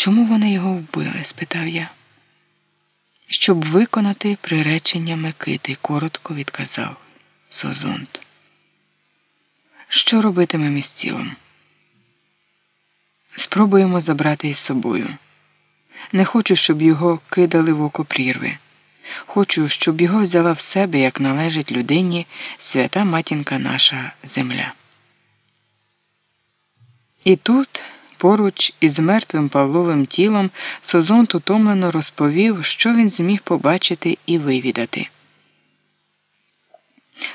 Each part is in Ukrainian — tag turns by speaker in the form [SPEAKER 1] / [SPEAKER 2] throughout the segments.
[SPEAKER 1] Чому вони його вбили? спитав я. Щоб виконати приречення Микити, коротко відказав Созонт. Що робитимемо із тілом? Спробуємо забрати із собою. Не хочу, щоб його кидали в око прірви. Хочу, щоб його взяла в себе, як належить людині, свята матінка наша земля. І тут, поруч із мертвим Павловим тілом, Созонт утомлено розповів, що він зміг побачити і вивідати.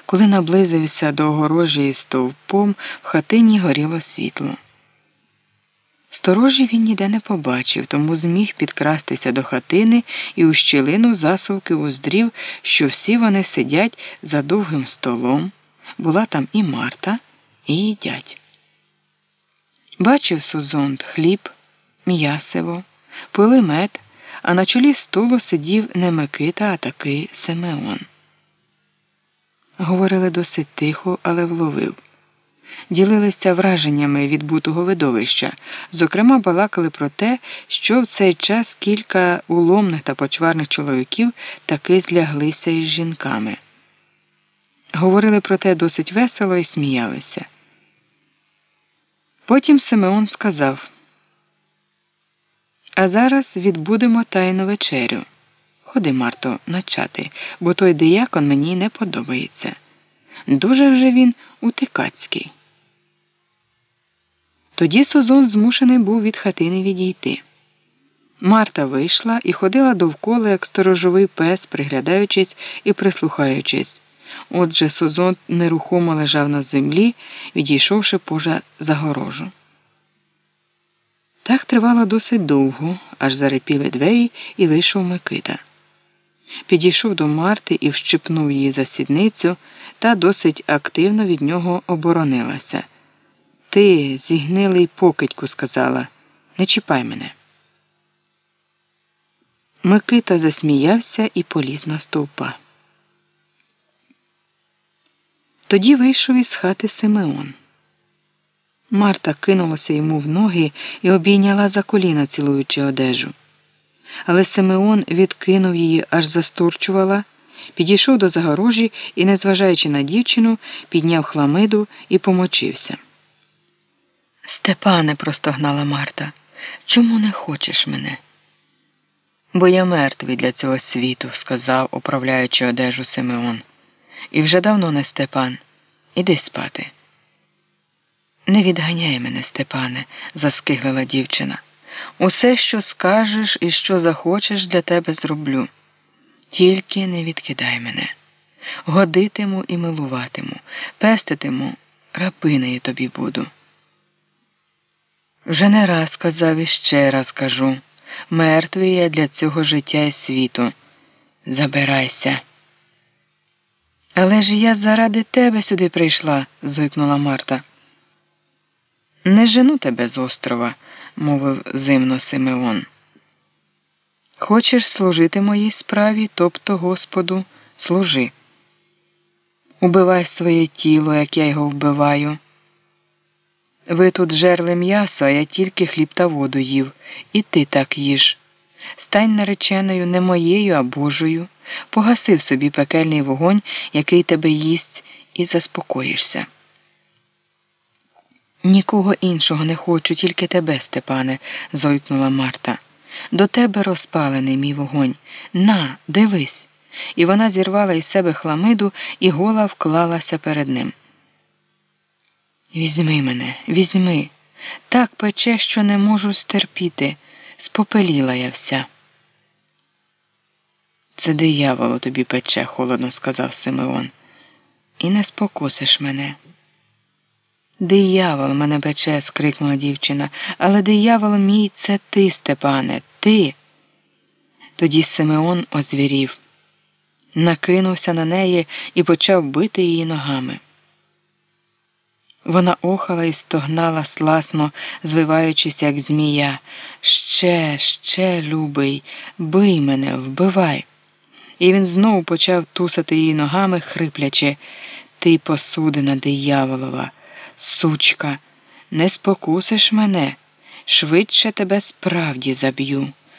[SPEAKER 1] Коли наблизився до огорожі із стовпом, в хатині горіло світло. Сторожі він ніде не побачив, тому зміг підкрастися до хатини і у щілину засувки уздрів, що всі вони сидять за довгим столом. Була там і Марта, і їдять. Бачив Сузонт хліб, м'ясиво, пили мед, а на чолі столу сидів не Микита, а таки Симеон. Говорили досить тихо, але вловив. Ділилися враженнями від бутого видовища, зокрема, балакали про те, що в цей час кілька уломних та почварних чоловіків таки зляглися із жінками. Говорили про те досить весело і сміялися. Потім Симеон сказав А зараз відбудемо тайну вечерю. Ходи, Марто, начати, бо той диякон мені не подобається. Дуже вже він утикацький. Тоді Созон змушений був від хатини відійти. Марта вийшла і ходила довкола, як сторожовий пес, приглядаючись і прислухаючись. Отже, Созон нерухомо лежав на землі, відійшовши поза загорожу. Так тривало досить довго, аж зарепіли двері і вийшов Микита. Підійшов до Марти і вщипнув її за сідницю та досить активно від нього оборонилася. Ти, зігнилий покидьку, сказала, не чіпай мене. Микита засміявся і поліз на стовпа. Тоді вийшов із хати Симеон. Марта кинулася йому в ноги і обійняла за коліна, цілуючи одежу. Але Симеон відкинув її, аж застурчувала, підійшов до загорожі і, незважаючи на дівчину, підняв хламиду і помочився. Степане, простогнала Марта, чому не хочеш мене? Бо я мертвий для цього світу, сказав, управляючи одежу Симеон. І вже давно не Степан. Іди спати. Не відганяй мене, Степане, заскиглила дівчина. Усе, що скажеш і що захочеш, для тебе зроблю. Тільки не відкидай мене. Годитиму і милуватиму, пеститиму, рабинею тобі буду. Вже не раз сказав і ще раз кажу мертвий я для цього життя і світу. Забирайся. Але ж я заради тебе сюди прийшла, зойкнула Марта. Не жену тебе з острова, мовив зимно Симеон. Хочеш служити моїй справі, тобто Господу, служи. Убивай своє тіло, як я його вбиваю. Ви тут жерли м'ясо, а я тільки хліб та воду їв, і ти так їж. Стань нареченою не моєю, а Божою, погасив собі пекельний вогонь, який тебе їсть, і заспокоїшся. Нікого іншого не хочу, тільки тебе, Степане, зойкнула Марта. До тебе розпалений мій вогонь. На, дивись. І вона зірвала із себе хламиду і гола вклалася перед ним. Візьми мене, візьми. Так пече, що не можу стерпіти. Спопеліла я вся. Це дияволо тобі пече, холодно сказав Симеон. І не спокусиш мене. Диявол мене пече, скрикнула дівчина, але диявол мій це ти, Степане, ти. Тоді Симеон озвірів, накинувся на неї і почав бити її ногами. Вона охала і стогнала сласно, звиваючись, як змія. Ще, ще, любий, бий мене, вбивай. І він знову почав тусати її ногами, хриплячи Ти посудина дияволова, сучка, не спокусиш мене. швидше тебе справді заб'ю.